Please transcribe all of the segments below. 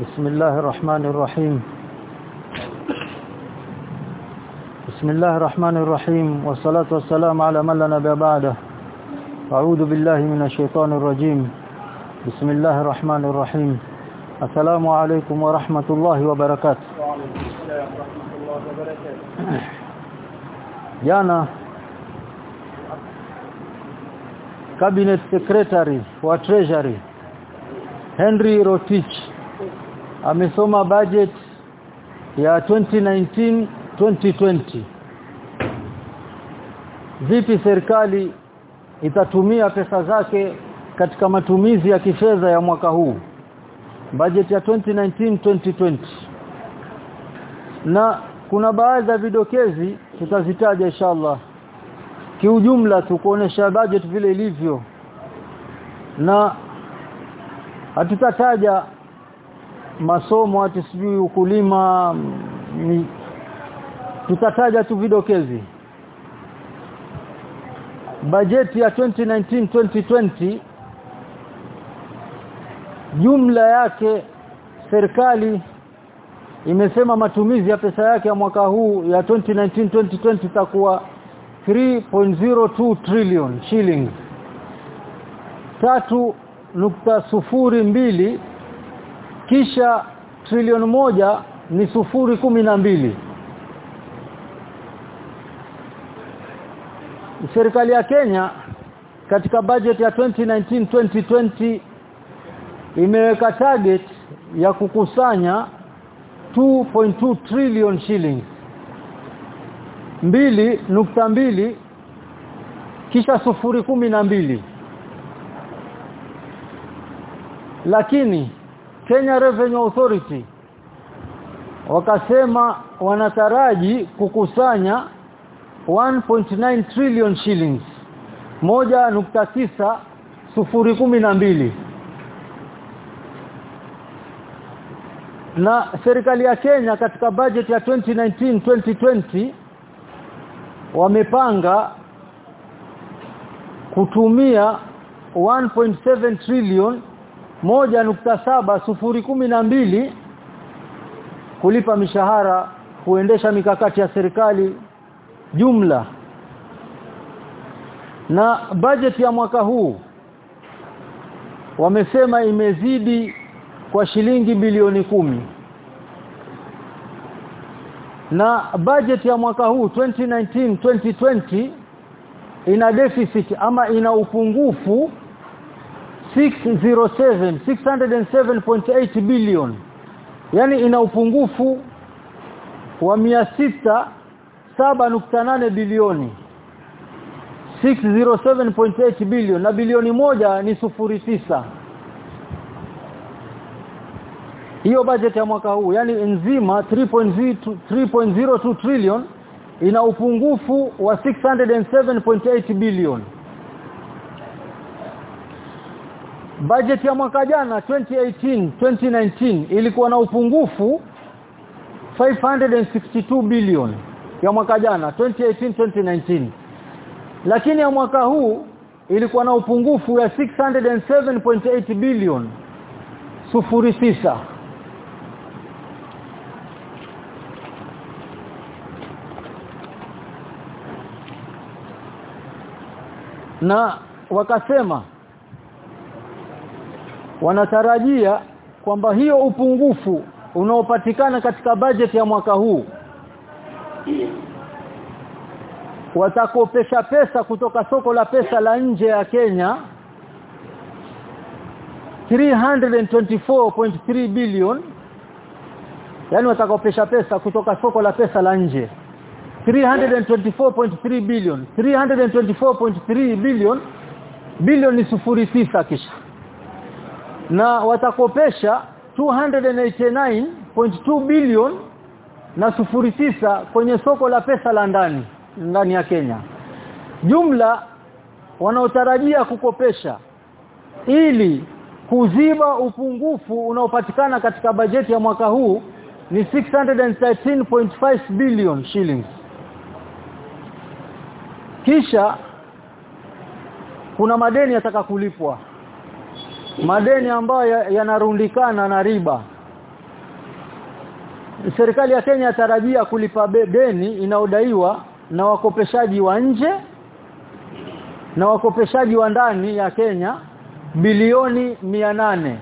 بسم الله الرحمن الرحيم. بسم الله الرحمن الرحيم. والصلاة والسلام على من لا نبي بعده. أعوذ بالله من الشيطان الرجيم. بسم الله الرحمن الرحيم. السلام عليكم ورحمة الله وبركاته. وعليكم السلام ورحمة الله وبركاته jana cabinet secretary wa Henry Rotich. Amesoma budget ya 2019 2020 vipi serikali itatumia pesa zake katika matumizi ya kifedha ya mwaka huu? Budget ya 2019 2020 na kuna baadhi ya vidokezi tutazitaja inshallah. Kiujumla tu kuonesha budget vile ilivyo. Na hatutataja masomo ati sijui ukulima ni, tutataja tu vidokezi. Bajeti ya 2019 2020 jumla yake serikali imesema matumizi ya pesa yake ya mwaka huu ya 2019 2020 itakuwa 3.02 trillion shillings. tatu nukta sufuri mbili kisha trilioni moja ni sufuri kumi na mbili. Serikali ya Kenya katika budget ya 2019 2020 imeweka target ya kukusanya 2.2 trillion shillings. Mbili nukta mbili kisha sufuri kumi na mbili. Lakini Kenya Revenue Authority. Wakasema wanataraji kukusanya 1.9 trillion shillings moja nukta tisa sufuri kumi na mbili. Na serikali ya Kenya katika budget ya 2019 2020 wamepanga kutumia 1.7 trillion moja nukta saba sufuri kumi na mbili kulipa mishahara kuendesha mikakati ya serikali jumla. Na budget ya mwaka huu wamesema imezidi kwa shilingi bilioni kumi. Na budget ya mwaka huu 2019 2020 ina deficit ama ina upungufu 607 607.8 billion. Yani ina upungufu wa 607.8 bilioni. 607.8 billion. Na bilioni moja ni sufuri tisa. Hiyo budget ya mwaka huu yani nzima 3.02 trillion ina upungufu wa 607.8 billion budget ya mwaka jana 2018 2019 ilikuwa na upungufu 562 billion ya mwaka jana 2018 2019 lakini ya mwaka huu ilikuwa na upungufu ya 607.8 billion sufuri na wakasema wanatarajia kwamba hiyo upungufu unaopatikana katika bajeti ya mwaka huu watakopesha pesa kutoka soko la pesa la nje ya Kenya 324.3 billion yani watakopesha pesa kutoka soko la pesa la nje. 324.3 billion. 324.3 billion. Bilioni ni sufuri tisa kisha na watakopesha 289.2 billion na sufuri tisa kwenye soko la pesa la ndani ndani ya Kenya. Jumla wanaotarajia kukopesha ili kuziba upungufu unaopatikana katika bajeti ya mwaka huu ni 613.5 billion shillings. Kisha kuna madeni yataka kulipwa madeni ambayo yanarundikana na riba. Serikali ya Kenya tarajia kulipa deni inaodaiwa na wakopeshaji wa nje na wakopeshaji wa ndani ya Kenya bilioni 800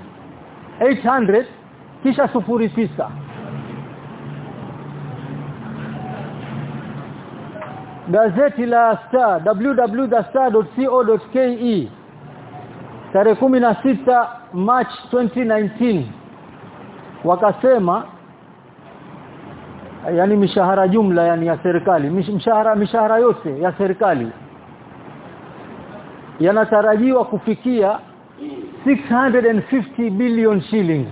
800 kisha sufuri tisa. Gazeti la Star www.star.co.ke tarehe 16 March 2019 wakasema yani mishahara jumla yani ya serikali mishahara mishahara yote ya serikali yanatarajiwa kufikia 650 billion shillings.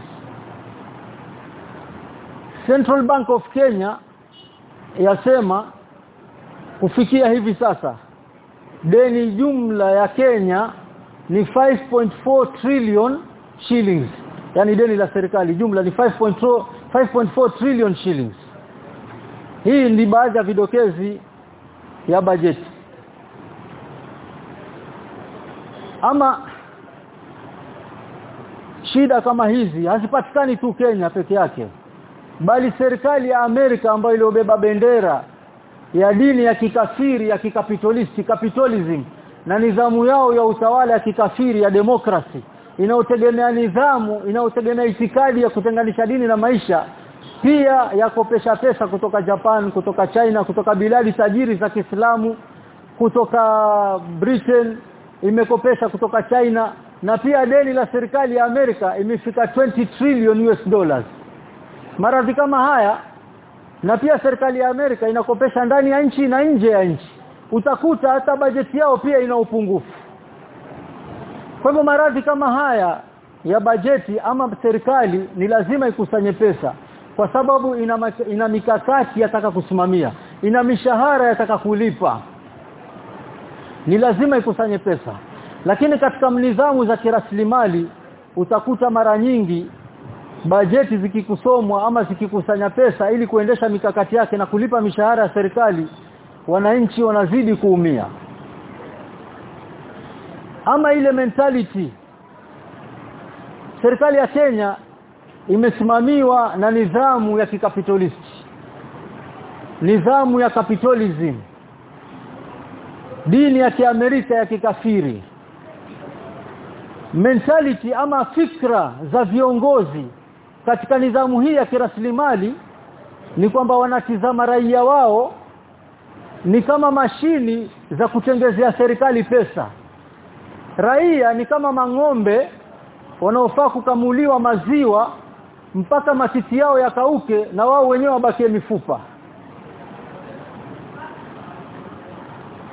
Central Bank of Kenya yasema kufikia hivi sasa deni jumla ya Kenya ni 5.4 trillion shillings. Yani deni la serikali jumla ni 5.4 5.4 trillion shillings. Hii ni baadhi ya vidokezi ya bajeti ama shida kama hizi hazipatikani tu Kenya peke yake bali serikali ya Amerika ambayo iliyobeba bendera ya dini ya kikafiri ya kikapitalisti capitalism na nidhamu yao ya utawala ya kikafiri ya demokrasi inayotegemea nidhamu inayotegemea itikadi ya kutenganisha dini na maisha pia yakopesha pesa kutoka Japan kutoka China kutoka biladi tajiri za Kiislamu kutoka Britain imekopesha kutoka China na pia deni la serikali ya Amerika imefika 20 trillion US dollars. Maradhi kama haya na pia serikali ya Amerika inakopesha ndani ya nchi na nje ya nchi utakuta hata bajeti yao pia ina upungufu. Kwa hivyo maradhi kama haya ya bajeti ama serikali ni lazima ikusanye pesa kwa sababu ina, ina mikakati yataka kusimamia ina mishahara yataka kulipa. Ni lazima ikusanye pesa. Lakini katika mnizamu za kiraslimali utakuta mara nyingi bajeti zikikusomwa ama zikikusanya pesa ili kuendesha mikakati yake na kulipa mishahara ya serikali wananchi wanazidi kuumia. Ama ile mentality serikali ya Kenya imesimamiwa na nidhamu ya kikapitalisti nidhamu ya capitalism dini ya kiamerika ya kikafiri. Mentality ama fikra za viongozi katika nidhamu hii ya kiraslimali ni kwamba wanatizama raia wao ni kama mashini za kutengezea serikali pesa. Raia ni kama mang'ombe wanaofaa kukamuliwa maziwa mpaka matiti yao yakauke na wao wenyewe wabakie mifupa.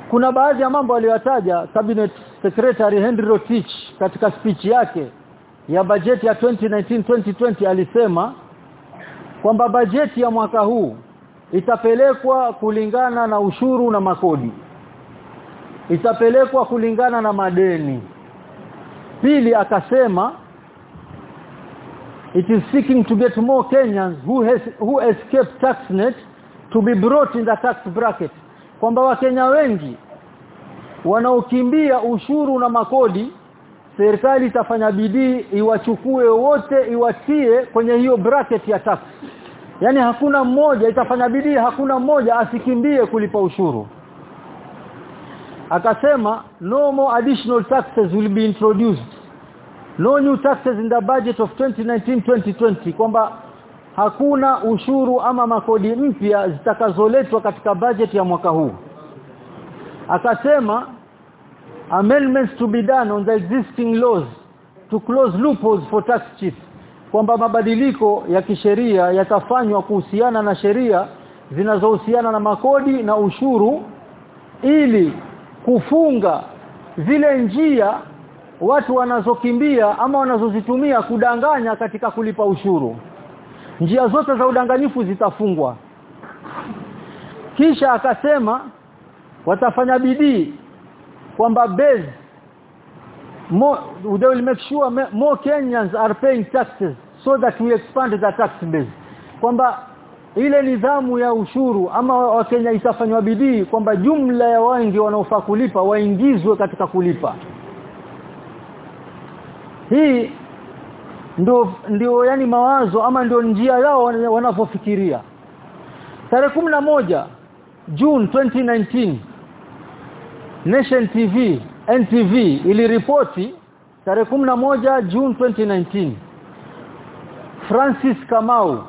Kuna baadhi ya mambo aliyotaja cabinet secretary Henry Rotich katika speech yake ya bajeti ya 2019-2020 alisema kwamba bajeti ya mwaka huu itapelekwa kulingana na ushuru na makodi. Itapelekwa kulingana na madeni. Pili akasema it is seeking to get more Kenyans who has who escaped tax net to be brought in the tax bracket. Kwamba wakenya wengi wanaokimbia ushuru na makodi serikali itafanya bidii iwachukue wote iwatie kwenye hiyo bracket ya tax yani hakuna mmoja itafanya bidii hakuna mmoja asikimbie kulipa ushuru. Akasema no more additional taxes will be introduced. No new taxes in the budget of 2019-2020 kwamba hakuna ushuru ama makodi mpya zitakazoletwa katika budget ya mwaka huu. Akasema amendments to be done on the existing laws to close loopholes for tax chiefs kwamba mabadiliko ya kisheria yatafanywa kuhusiana na sheria zinazohusiana na makodi na ushuru ili kufunga zile njia watu wanazokimbia ama wanazozitumia kudanganya katika kulipa ushuru. Njia zote za udanganyifu zitafungwa. Kisha akasema watafanya bidii kwamba base more they will make sure more Kenyans are paying taxes so that we expand the tax base kwamba ile nidhamu ya ushuru ama wakenya itafanywa bidii kwamba jumla ya wengi wanaofaa kulipa waingizwe katika kulipa. Hii ndio ndio yani mawazo ama ndio njia yao wanavyofikiria tarehe moja June 2019 Nation TV NTV iliripoti tarehe moja June 2019 Francis Kamau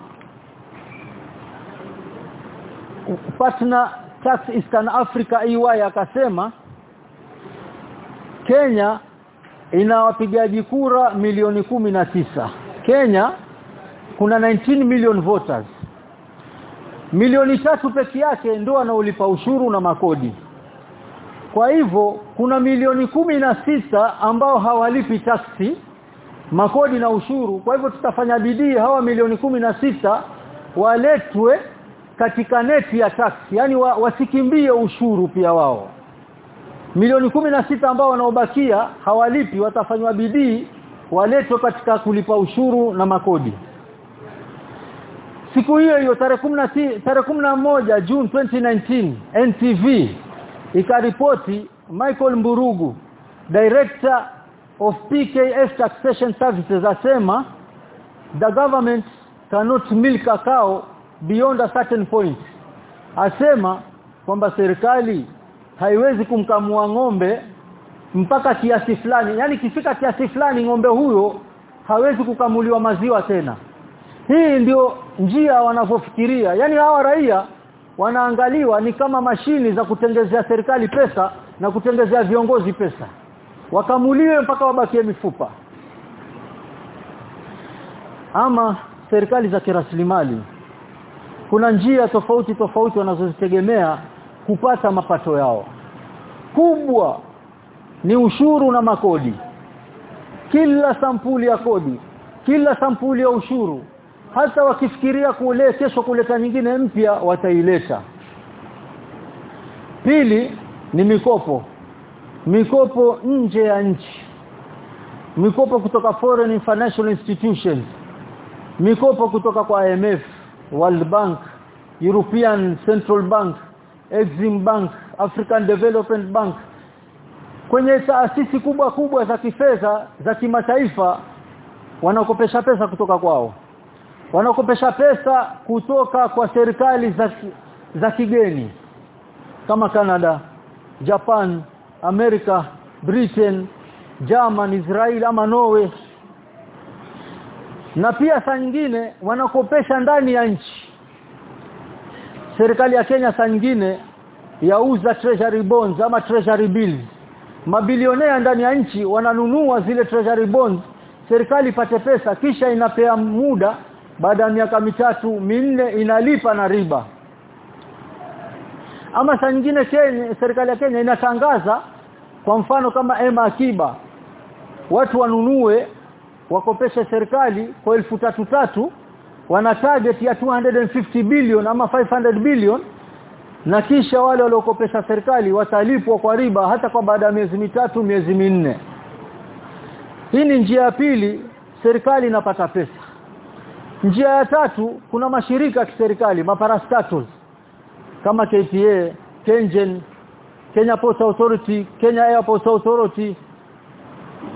partner Tax Eastern Africa EY akasema Kenya ina wapigaji kura milioni tisa. Kenya kuna 19 million voters. Milioni tatu peke yake ndio wanaolipa ushuru na makodi kwa hivyo kuna milioni kumi na sita ambao hawalipi taksi makodi na ushuru. Kwa hivyo tutafanya bidii hawa milioni kumi na sita waletwe katika neti ya taksi yani wa, wasikimbie ushuru pia wao. Milioni kumi na sita ambao wanaobakia hawalipi watafanywa bidii waletwe katika kulipa ushuru na makodi. Siku hiyo hiyo tarehe 10 tarehe 11 June 2019 NTV ikaripoti Michael Mburugu director of PKS taxation services asema the government cannot milk cacao beyond a certain point. Asema kwamba serikali haiwezi kumkamua ng'ombe mpaka kiasi fulani. Yani kifika kiasi fulani ng'ombe huyo hawezi kukamuliwa maziwa tena. Hii ndio njia wanavyofikiria. Yani hawa raia wanaangaliwa ni kama mashini za kutengezea serikali pesa na kutengezea viongozi pesa. Wakamuliwe mpaka wabakie mifupa. Ama serikali za kiraslimali kuna njia tofauti tofauti wanazozitegemea kupata mapato yao. Kubwa ni ushuru na makodi. Kila sampuli ya kodi kila sampuli ya ushuru hata wakifikiria kule kesho kuleta nyingine mpya wataileta. Pili ni mikopo. Mikopo nje ya nchi. Mikopo kutoka foreign financial institutions. Mikopo kutoka kwa IMF World Bank European Central Bank Exim Bank African Development Bank. Kwenye taasisi kubwa kubwa za kifedha za kimataifa wanakopesha pesa kutoka kwao wanakopesha pesa kutoka kwa serikali za za kigeni. Kama Canada Japan America Britain German Israel ama Norway. Na pia saa nyingine wanakopesha ndani ya nchi. Serikali ya Kenya saa nyingine yauza treasury bonds ama treasury bills. Mabilionea ndani ya nchi wananunua zile treasury bonds. Serikali ipate pesa kisha inapea muda baada ya miaka mitatu minne inalipa na riba. Ama saa nyingine serikali ya Kenya inatangaza kwa mfano kama ema akiba watu wanunue wakopeshe serikali kwa elfu tatu tatu wana target ya 250 billion ama 500 billion na kisha wale waliokopesha serikali watalipwa kwa riba hata kwa baada ya miezi mitatu miezi minne. Hii ni njia ya pili serikali inapata pesa njia ya tatu kuna mashirika ya kiserikali maparastatus kama KTA Kengen Kenya Post Authority Kenya Airports Authority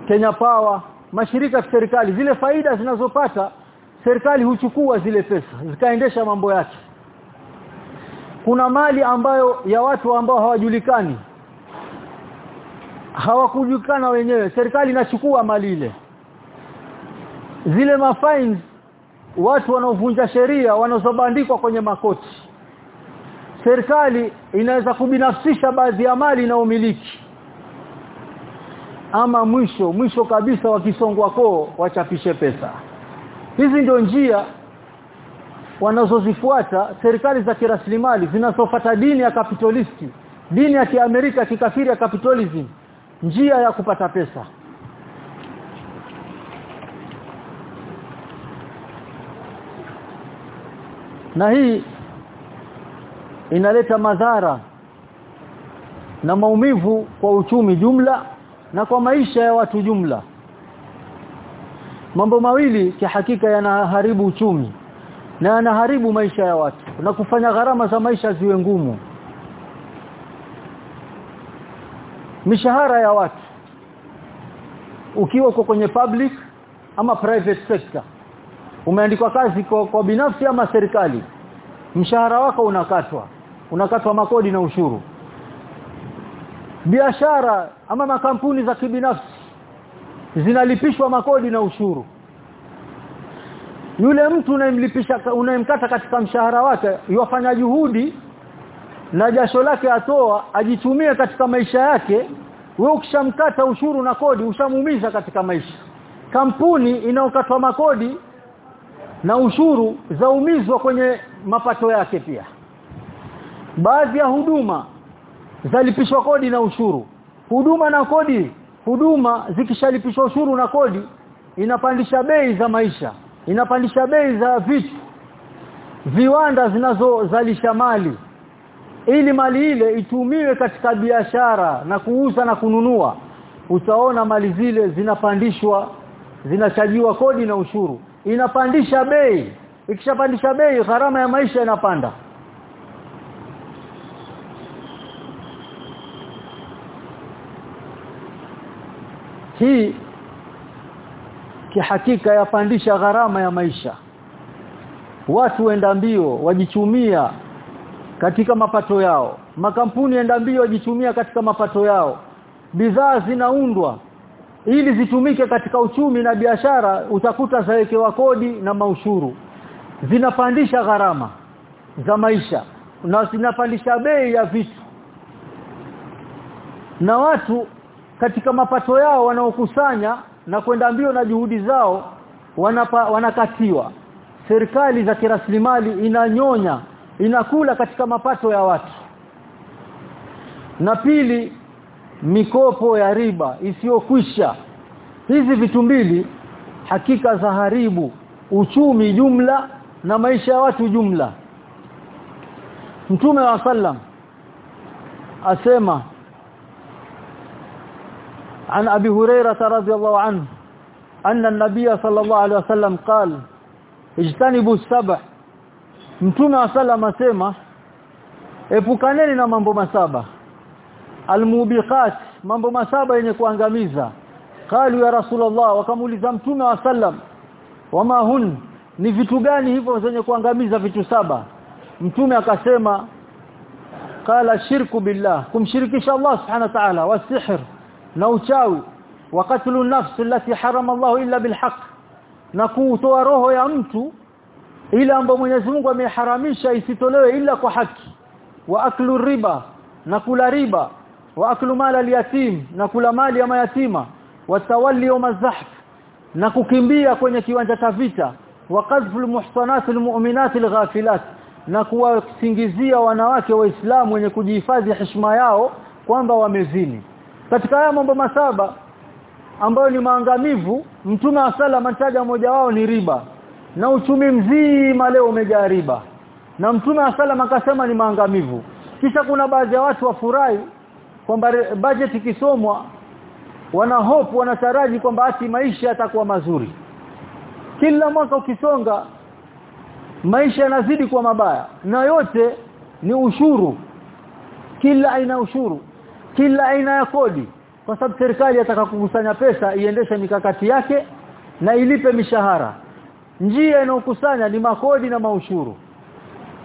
Kenya Power mashirika ya serikali zile faida zinazopata serikali huchukua zile pesa zikaendesha mambo yake. Kuna mali ambayo ya watu ambao hawajulikani hawakujulikana wenyewe serikali inachukua mali ile. Zile mafines watu wanaovunja sheria wanazobandikwa kwenye makoti. Serikali inaweza kubinafsisha baadhi ya mali na umiliki. Ama mwisho mwisho kabisa wakisongwa koo wachapishe pesa. Hizi ndio njia wanazozifuata serikali za kiraslimali zinazofuata dini ya kapitalisti dini ya kiamerika kikafiri ya capitalism njia ya kupata pesa na hii inaleta madhara na maumivu kwa uchumi jumla na kwa maisha ya watu jumla. Mambo mawili kihakika yanaharibu uchumi na yanaharibu maisha ya watu na kufanya gharama za maisha ziwe ngumu. Mishahara ya watu ukiwa uko kwenye public ama private sector umeandikwa kazi kwa, kwa binafsi ama serikali? Mshahara wako unakatwa. Unakatwa makodi na ushuru. Biashara ama makampuni za kibinafsi zinalipishwa makodi na ushuru. Yule mtu unayemlipisha unayemkata katika mshahara wake yafanya juhudi na jasho lake atoa ajitumie katika maisha yake wewe ukishamkata ushuru na kodi ushamuumiza katika maisha. Kampuni inaokatwa makodi na ushuru zaumizwa kwenye mapato yake pia. Baadhi ya huduma zalipishwa kodi na ushuru. Huduma na kodi huduma zikishalipishwa ushuru na kodi inapandisha bei za maisha inapandisha bei za vitu. Viwanda zinazozalisha mali ili mali ile itumiwe katika biashara na kuuza na kununua utaona mali zile zinapandishwa zinachajiwa kodi na ushuru inapandisha bei. Ikishapandisha bei gharama ya maisha inapanda. Hii kihakika yapandisha gharama ya maisha. Watu wenda mbio wajichumia katika mapato yao. Makampuni enda mbio wajichumia katika mapato yao. Bidhaa zinaundwa ili zitumike katika uchumi na biashara utakuta zawekewa kodi na maushuru. Zinapandisha gharama za maisha na zinapandisha bei ya vitu. Na watu katika mapato yao wanaokusanya na kwenda mbio na juhudi zao wanapa, wanakatiwa. Serikali za kiraslimali inanyonya inakula katika mapato ya watu. Na pili mikopo ya riba isiyokwisha hizi vitu mbili hakika za haribu uchumi jumla na maisha ya watu jumla Mtume wa sallam asema عن ابي هريره رضي الله عنه ان النبي صلى الله عليه وسلم قال اجتنبوا السبع Mtume wa sallam asema epukaneni na mambo masaba almubiqat mambo masaba yenye kuangamiza. Qalu ya rasulullah wakamuuliza mtume wa sallam wama hun? Ni vitu gani hivyo zenye kuangamiza vitu saba? Mtume akasema qala shirku billah kumshirikisha Allah subhanahu wa ta'ala wasihr na uchawi wa qatlu nafs allati harama Allah illa bilhaq na kutoa roho ya mtu ile ambayo Mwenyezi Mungu ameharamisha isitolewe ila kwa haki wa aklu riba na kula riba wa aklu mali al-yatim na kula mali ya mayatima wa tawalli wa zahf na kukimbia kwenye kiwanja cha vita wa qadhful al-muhsanat al-mu'minat al-ghafilat na kuwasingizia wanawake waislamu wenye kujihifadhi heshima yao kwamba wamezini. Katika haya mambo masaba ambayo ni maangamivu mtume asala sala mataja mmoja wao ni riba na uchumi mzima leo umejaa riba. Na mtume asala sala akasema ni maangamivu. Kisha kuna baadhi ya watu wafurahi kwamba budget ikisomwa wana hope wanataraji kwamba ati maisha yatakuwa mazuri. Kila mwaka ukisonga maisha yanazidi kuwa mabaya na yote ni ushuru. Kila aina ushuru kila aina ya kodi kwa sababu serikali yataka kukusanya pesa iendeshe mikakati yake na ilipe mishahara. Njia inayokusanya ni makodi na maushuru.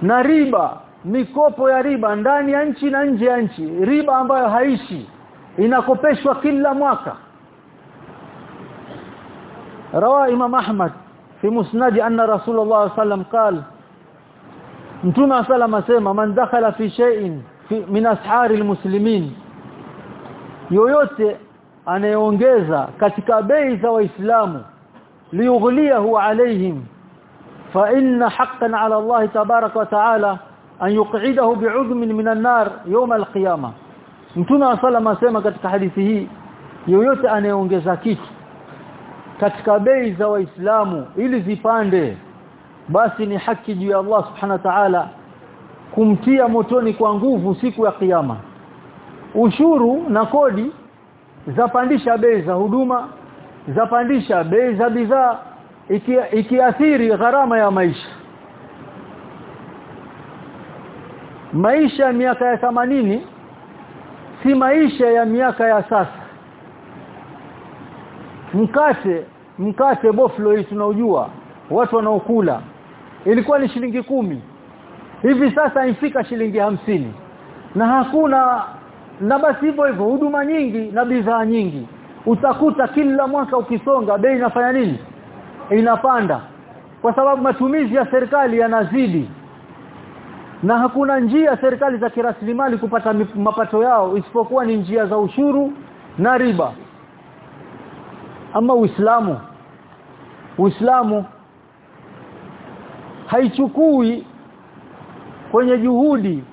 Na riba mikopo ya riba ndani ya nchi na nje ya nchi riba ambayo haishi inakopeshwa kila mwaka. Rawa imam ahmad fi musnad anna rasulullah sallam qal mtume sallam asema man dakhala fi shay'in min ashari almuslimin. Yoyote anayeongeza katika bei za waislamu liyughliyahu alaihim fa inna haqqan ala Allah tabaraka wa taala an yuq'idahu bi'udhmin min an-nar yawm al-qiyamah. Mtume wa sallam asema katika hadithi hii yoyote anayeongeza kitu katika bei za waislamu ili zipande basi ni haki juu ya Allah subhanahu wa ta'ala kumtia motoni kwa nguvu siku ya kiyama ushuru na kodi zapandisha bei za huduma zapandisha bei za bidhaa ikiathiri iki gharama ya maisha maisha ya miaka ya themanini si maisha ya miaka ya sasa. Mkate mkate boflo hii tunaojua watu wanaokula ilikuwa ni shilingi kumi. Hivi sasa ifika shilingi hamsini. Na hakuna na basi hivyo hivyo huduma nyingi na bidhaa nyingi. Utakuta kila mwaka ukisonga bei inafanya nini? Inapanda. Kwa sababu matumizi ya serikali yanazidi na hakuna njia serikali za kirasilimali kupata mapato yao isipokuwa ni njia za ushuru na riba. Ama Uislamu. Uislamu haichukui kwenye juhudi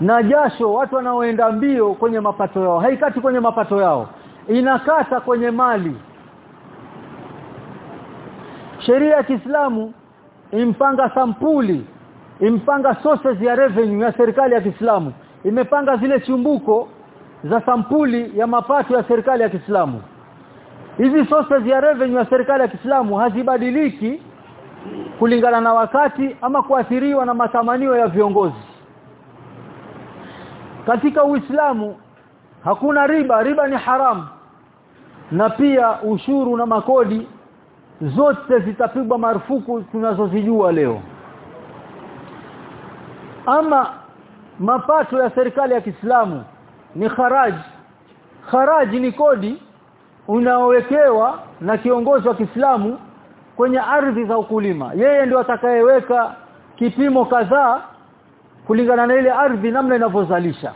na jasho watu wanaoenda mbio kwenye mapato yao. Haikati kwenye mapato yao. Inakata kwenye mali. Sheria ya Kiislamu impanga sampuli impanga sources ya revenue ya serikali ya Kiislamu. Imepanga zile chumbuko za sampuli ya mapato ya serikali ya Kiislamu. Hizi sources ya revenue ya serikali ya Kiislamu hazibadiliki kulingana na wakati ama kuathiriwa na matamanio ya viongozi. Katika Uislamu hakuna riba. Riba ni haramu na pia ushuru na makodi zote zitapigwa marufuku tunazozijua leo ama mapato ya serikali ya Kiislamu ni kharaji. Kharaji ni kodi unaowekewa na kiongozi wa Kiislamu kwenye ardhi za ukulima. Yeye ndio atakayeweka kipimo kadhaa kulingana na ile ardhi namna inavyozalisha.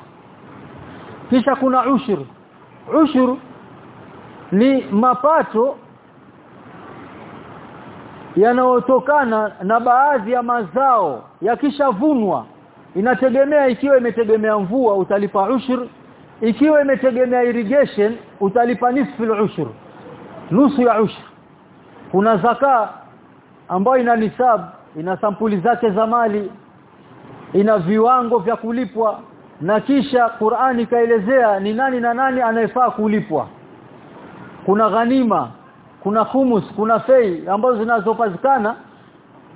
Kisha kuna ushur. Ushur ni mapato yanayotokana na baadhi ya mazao yakishavunwa inategemea ikiwa imetegemea mvua utalipa ushur. Ikiwa imetegemea irrigation utalipa nisfu ushur. Nusu ya ushur. Kuna zaka ambayo ina nisab ina sampuli zake za mali ina viwango vya kulipwa na kisha Qur'ani kaelezea ni nani na nani anayefaa kulipwa. Kuna ghanima kuna humus kuna fei ambazo zinazopatikana.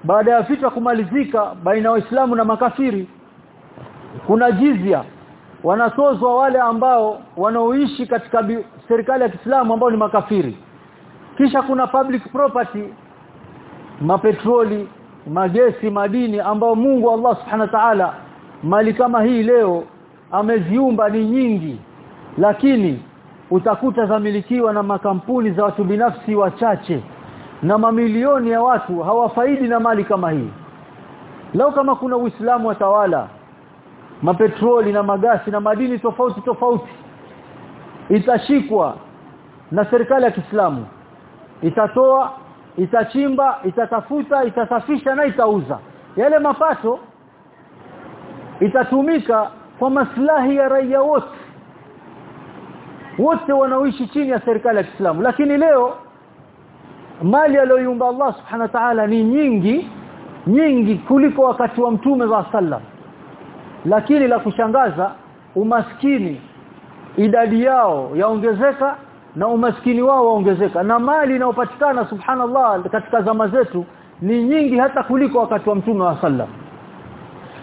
Baada ya vita kumalizika baina ya waislamu na makafiri kuna jizia wanatozwa wale ambao wanaoishi katika serikali ya Kiislamu ambao ni makafiri. Kisha kuna public property mapetroli magesi madini ambao Mungu Allah Subhanahu Ta'ala mali kama hii leo ameziumba ni nyingi. Lakini utakuta zamilikiwa na makampuni za watu binafsi wachache na mamilioni ya watu hawafaidi na mali kama hii. Leo kama kuna Uislamu watawala mapetroli na magasi na madini tofauti tofauti. Itashikwa na serikali ya Kiislamu. Itatoa itachimba itatafuta itasafisha na itauza. Yale mapato itatumika kwa maslahi ya raia wote. Wote wanaoishi chini ya serikali ya Kiislamu. Lakini leo mali aliyoiumba Allah subhanahu wa ta'ala ni nyingi nyingi kuliko wakati wa mtume wa sallam lakini la kushangaza umaskini idadi yao yaongezeka na umaskini wao waongezeka. Na mali inayopatikana subhanallah katika zama zetu ni nyingi hata kuliko wakati wa mtume wa sallam.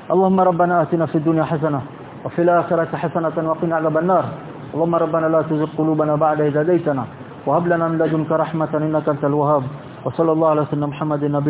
Allahumma rabbana atina fid dunya hasana wa fil akhirati hasanatan wa qina adhaban nar. Allahumma rabbana la tuzigh qulubana ba'da idh hadaytana wa hab lana min ladunka rahmatan innaka antal wahhab. Wa sallallahu ala sayyidina